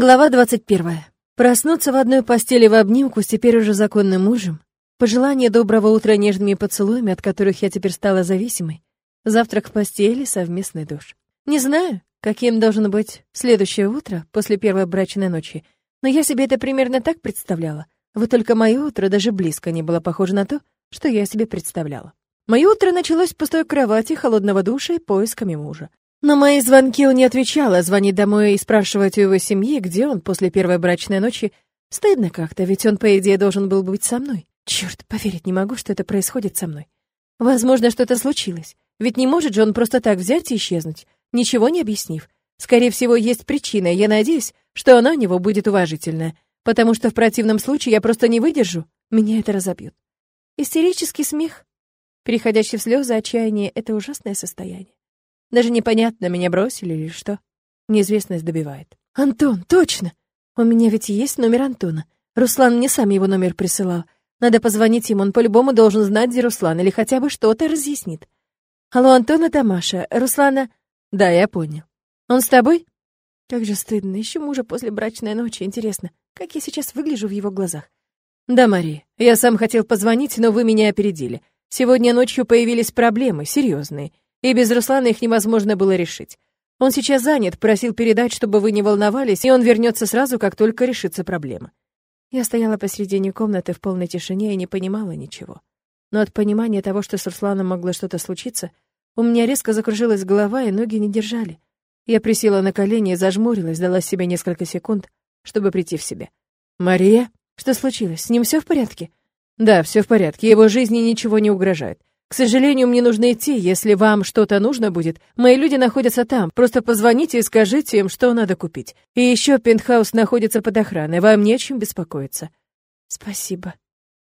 Глава 21. Проснуться в одной постели в обнимку с теперь уже законным мужем, пожелание доброго утра нежными поцелуями, от которых я теперь стала зависимой, завтрак в постели, совместный душ. Не знаю, каким должно быть следующее утро после первой брачной ночи, но я себе это примерно так представляла. Вот только мое утро даже близко не было похоже на то, что я себе представляла. Мое утро началось в пустой кровати, холодного душа и поисками мужа. На мои звонки он не отвечал, а звонить домой и спрашивать у его семьи, где он после первой брачной ночи, стыдно как-то, ведь он, по идее, должен был быть со мной. Черт, поверить не могу, что это происходит со мной. Возможно, что-то случилось. Ведь не может же он просто так взять и исчезнуть, ничего не объяснив. Скорее всего, есть причина, и я надеюсь, что она у него будет уважительная, потому что в противном случае я просто не выдержу, меня это разобьет. Истерический смех, переходящий в слезы отчаяния — это ужасное состояние. Даже непонятно, меня бросили или что. Неизвестность добивает. Антон, точно! У меня ведь есть номер Антона. Руслан мне сам его номер присылал. Надо позвонить ему, он по-любому должен знать, где Руслан, или хотя бы что-то разъяснит. Алло, Антон, это Маша. Руслана... Да, я понял. Он с тобой? Как же стыдно. Еще мужа после брачной ночи. Интересно, как я сейчас выгляжу в его глазах? Да, Мария, я сам хотел позвонить, но вы меня опередили. Сегодня ночью появились проблемы, серьезные и без Руслана их невозможно было решить. Он сейчас занят, просил передать, чтобы вы не волновались, и он вернется сразу, как только решится проблема. Я стояла посредине комнаты в полной тишине и не понимала ничего. Но от понимания того, что с Русланом могло что-то случиться, у меня резко закружилась голова, и ноги не держали. Я присела на колени и зажмурилась, дала себе несколько секунд, чтобы прийти в себя. «Мария? Что случилось? С ним все в порядке?» «Да, все в порядке. Его жизни ничего не угрожает. К сожалению, мне нужно идти. Если вам что-то нужно будет, мои люди находятся там. Просто позвоните и скажите им, что надо купить. И еще пентхаус находится под охраной. Вам не о чем беспокоиться. Спасибо.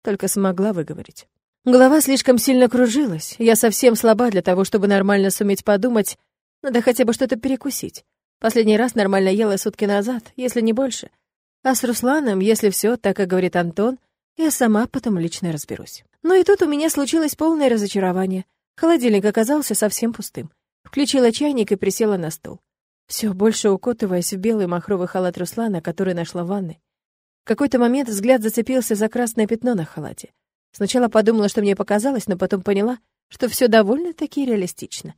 Только смогла выговорить. Голова слишком сильно кружилась. Я совсем слаба для того, чтобы нормально суметь подумать. Надо хотя бы что-то перекусить. Последний раз нормально ела сутки назад, если не больше. А с Русланом, если все так, как говорит Антон, я сама потом лично разберусь. Но и тут у меня случилось полное разочарование. Холодильник оказался совсем пустым. Включила чайник и присела на стол. Все больше укутываясь в белый махровый халат Руслана, который нашла в ванной. В какой-то момент взгляд зацепился за красное пятно на халате. Сначала подумала, что мне показалось, но потом поняла, что все довольно-таки реалистично.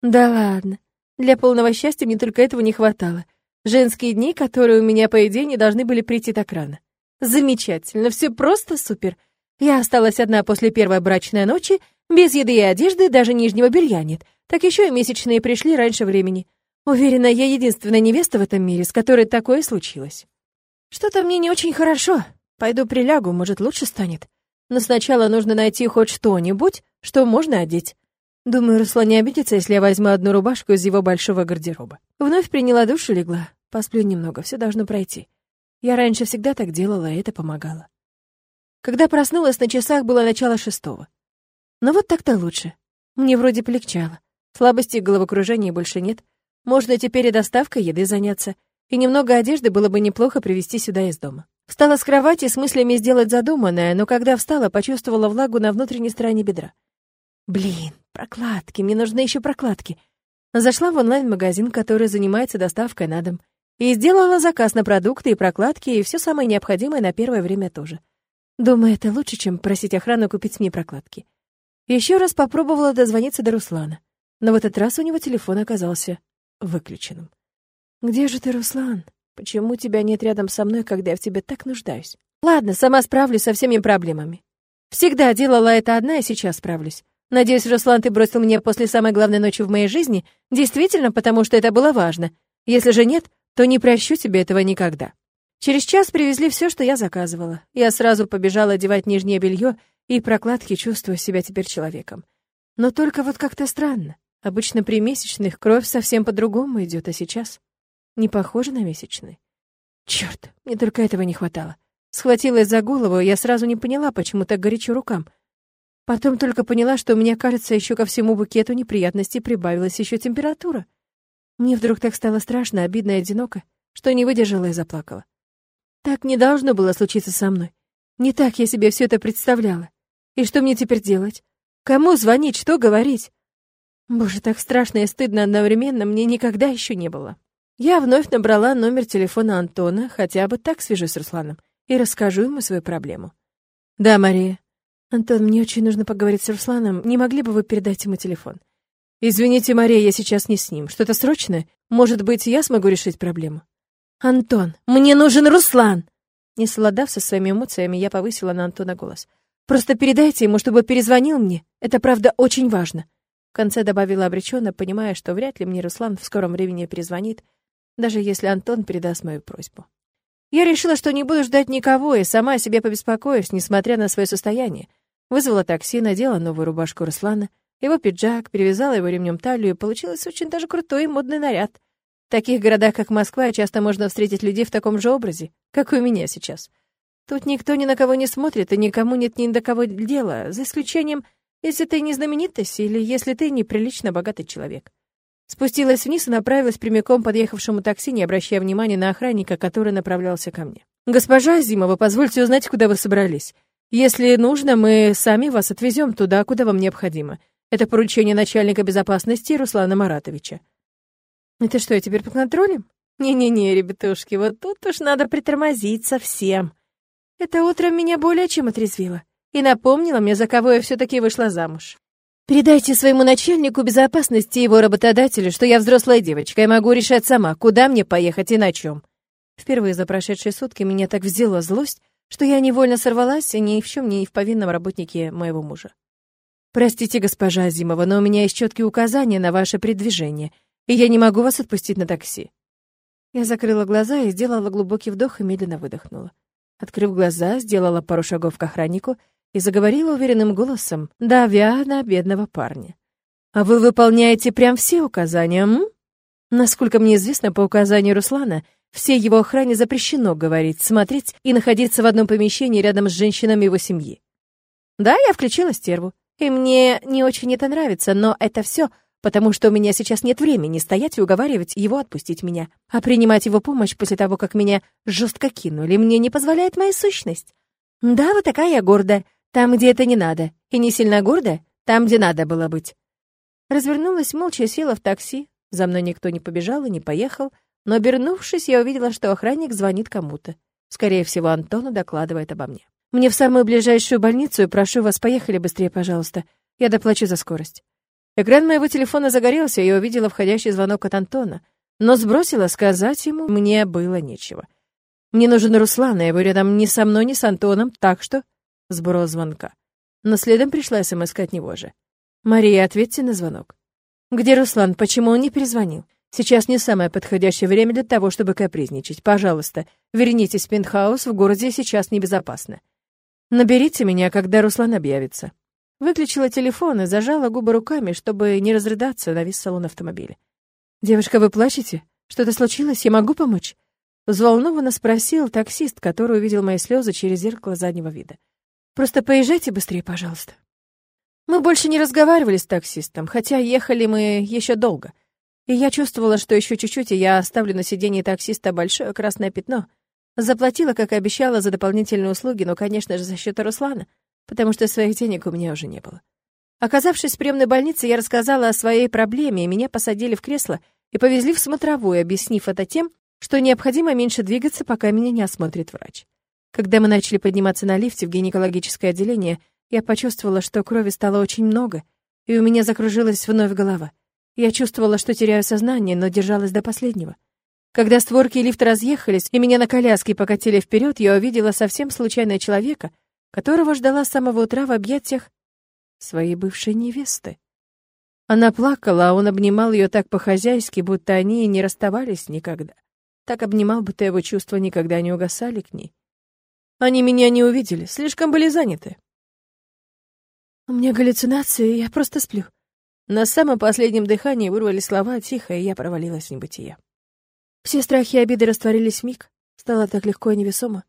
Да ладно. Для полного счастья мне только этого не хватало. Женские дни, которые у меня, по идее, не должны были прийти так рано. Замечательно, все просто супер. Я осталась одна после первой брачной ночи, без еды и одежды, даже нижнего белья нет. Так еще и месячные пришли раньше времени. Уверена, я единственная невеста в этом мире, с которой такое случилось. Что-то мне не очень хорошо. Пойду прилягу, может, лучше станет. Но сначала нужно найти хоть что-нибудь, что можно одеть. Думаю, Руслан не обидится, если я возьму одну рубашку из его большого гардероба. Вновь приняла душ и легла. Посплю немного, все должно пройти. Я раньше всегда так делала, и это помогало. Когда проснулась, на часах было начало шестого. Но вот так-то лучше. Мне вроде полегчало. Слабости и головокружения больше нет. Можно теперь и доставкой еды заняться. И немного одежды было бы неплохо привезти сюда из дома. Встала с кровати с мыслями сделать задуманное, но когда встала, почувствовала влагу на внутренней стороне бедра. Блин, прокладки, мне нужны еще прокладки. Зашла в онлайн-магазин, который занимается доставкой на дом, и сделала заказ на продукты и прокладки, и все самое необходимое на первое время тоже. Думаю, это лучше, чем просить охрану купить мне прокладки. Еще раз попробовала дозвониться до Руслана, но в этот раз у него телефон оказался выключенным. «Где же ты, Руслан? Почему тебя нет рядом со мной, когда я в тебе так нуждаюсь? Ладно, сама справлюсь со всеми проблемами. Всегда делала это одна, и сейчас справлюсь. Надеюсь, Руслан, ты бросил меня после самой главной ночи в моей жизни, действительно, потому что это было важно. Если же нет, то не прощу тебе этого никогда». Через час привезли все, что я заказывала. Я сразу побежала одевать нижнее белье и прокладки, чувствуя себя теперь человеком. Но только вот как-то странно. Обычно при месячных кровь совсем по-другому идет, а сейчас не похоже на месячные. Черт, мне только этого не хватало. Схватилась за голову, я сразу не поняла, почему так горячо рукам. Потом только поняла, что у меня, кажется, еще ко всему букету неприятностей прибавилась еще температура. Мне вдруг так стало страшно, обидно и одиноко, что не выдержала и заплакала. Так не должно было случиться со мной. Не так я себе все это представляла. И что мне теперь делать? Кому звонить, что говорить? Боже, так страшно и стыдно одновременно мне никогда еще не было. Я вновь набрала номер телефона Антона, хотя бы так свяжусь с Русланом, и расскажу ему свою проблему. «Да, Мария». «Антон, мне очень нужно поговорить с Русланом. Не могли бы вы передать ему телефон?» «Извините, Мария, я сейчас не с ним. Что-то срочное? Может быть, я смогу решить проблему?» «Антон, мне нужен Руслан!» Не совладав со своими эмоциями, я повысила на Антона голос. «Просто передайте ему, чтобы перезвонил мне. Это, правда, очень важно». В конце добавила обреченно, понимая, что вряд ли мне Руслан в скором времени перезвонит, даже если Антон передаст мою просьбу. Я решила, что не буду ждать никого и сама о себе побеспокоюсь, несмотря на свое состояние. Вызвала такси, надела новую рубашку Руслана, его пиджак, перевязала его ремнем талию, и получилось очень даже крутой и модный наряд. В таких городах, как Москва, часто можно встретить людей в таком же образе, как и у меня сейчас. Тут никто ни на кого не смотрит, и никому нет ни до кого дела, за исключением, если ты не знаменитость или если ты неприлично богатый человек. Спустилась вниз и направилась прямиком подъехавшему такси, не обращая внимания на охранника, который направлялся ко мне. «Госпожа Зимова, позвольте узнать, куда вы собрались. Если нужно, мы сами вас отвезем туда, куда вам необходимо. Это поручение начальника безопасности Руслана Маратовича». «Это что, я теперь под контролем?» «Не-не-не, ребятушки, вот тут уж надо притормозить совсем. Это утро меня более чем отрезвило и напомнило мне, за кого я все таки вышла замуж. Передайте своему начальнику безопасности и его работодателю, что я взрослая девочка и могу решать сама, куда мне поехать и на чем. Впервые за прошедшие сутки меня так взяла злость, что я невольно сорвалась и ни в чем не в повинном работнике моего мужа. Простите, госпожа Азимова, но у меня есть четкие указания на ваше передвижение, и я не могу вас отпустить на такси. Я закрыла глаза и сделала глубокий вдох и медленно выдохнула. Открыв глаза, сделала пару шагов к охраннику и заговорила уверенным голосом, давя на бедного парня. «А вы выполняете прям все указания, м? Насколько мне известно, по указанию Руслана, всей его охране запрещено говорить, смотреть и находиться в одном помещении рядом с женщинами его семьи. Да, я включила стерву, и мне не очень это нравится, но это все, потому что у меня сейчас нет времени стоять и уговаривать его отпустить меня. А принимать его помощь после того, как меня жестко кинули, мне не позволяет моя сущность. Да, вот такая я гордая, там, где это не надо, и не сильно гордо, там, где надо было быть. Развернулась молча села в такси. За мной никто не побежал и не поехал, но, обернувшись, я увидела, что охранник звонит кому-то. Скорее всего, Антону докладывает обо мне. «Мне в самую ближайшую больницу, и прошу вас, поехали быстрее, пожалуйста. Я доплачу за скорость». Экран моего телефона загорелся, и я увидела входящий звонок от Антона, но сбросила, сказать ему мне было нечего. Мне нужен Руслан, а его рядом ни со мной, ни с Антоном, так что Сброс звонка. Но следом пришла смс от него же. «Мария, ответьте на звонок». «Где Руслан? Почему он не перезвонил? Сейчас не самое подходящее время для того, чтобы капризничать. Пожалуйста, вернитесь в пентхаус, в городе сейчас небезопасно. Наберите меня, когда Руслан объявится». Выключила телефон и зажала губы руками, чтобы не разрыдаться на весь салон автомобиля. «Девушка, вы плачете? Что-то случилось? Я могу помочь?» Взволнованно спросил таксист, который увидел мои слезы через зеркало заднего вида. Просто поезжайте быстрее, пожалуйста. Мы больше не разговаривали с таксистом, хотя ехали мы еще долго. И я чувствовала, что еще чуть-чуть, и я оставлю на сиденье таксиста большое красное пятно. Заплатила, как и обещала, за дополнительные услуги, но, конечно же, за счет Руслана, потому что своих денег у меня уже не было. Оказавшись в приемной больнице, я рассказала о своей проблеме, и меня посадили в кресло и повезли в смотровую, объяснив это тем, что необходимо меньше двигаться, пока меня не осмотрит врач. Когда мы начали подниматься на лифте в гинекологическое отделение, я почувствовала, что крови стало очень много, и у меня закружилась вновь голова. Я чувствовала, что теряю сознание, но держалась до последнего. Когда створки лифта разъехались, и меня на коляске покатили вперед, я увидела совсем случайного человека, которого ждала с самого утра в объятиях своей бывшей невесты. Она плакала, а он обнимал ее так по-хозяйски, будто они и не расставались никогда. Так обнимал, будто его чувства никогда не угасали к ней. Они меня не увидели, слишком были заняты. У меня галлюцинации, я просто сплю. На самом последнем дыхании вырвали слова тихо, и я провалилась в небытие. Все страхи и обиды растворились в миг. Стало так легко и невесомо.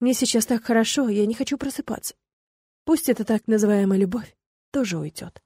Мне сейчас так хорошо, я не хочу просыпаться. Пусть эта так называемая любовь тоже уйдет.